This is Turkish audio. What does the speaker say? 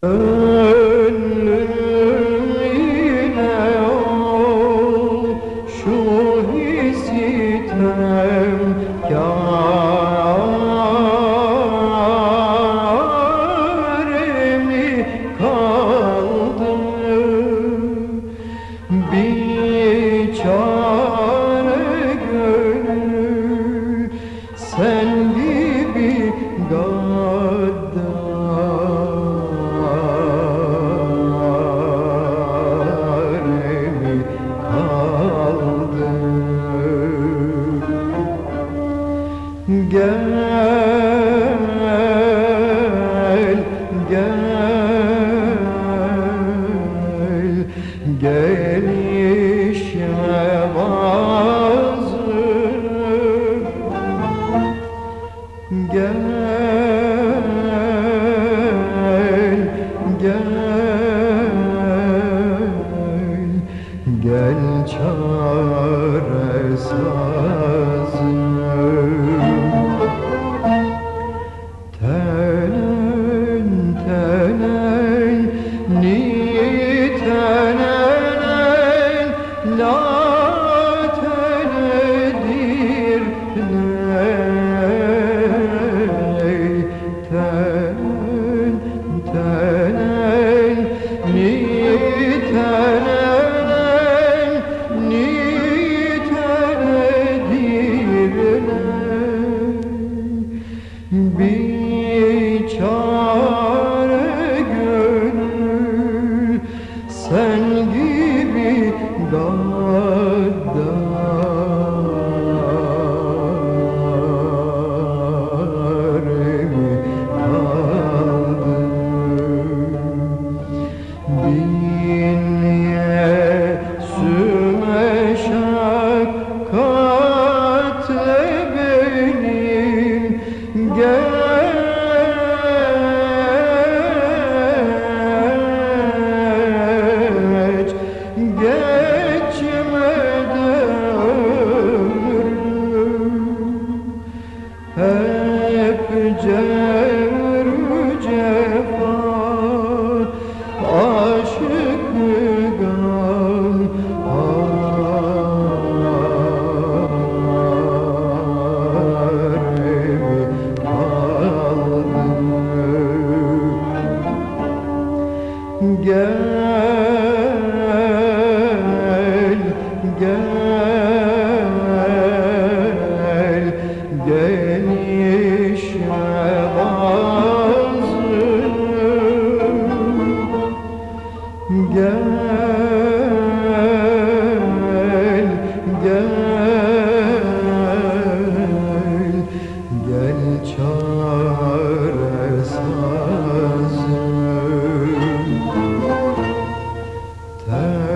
Oh. Gel, gel, gelişme bazı Gel, Adam. Gel, gel, gelişme lazım Gel, gel, gel çağır her.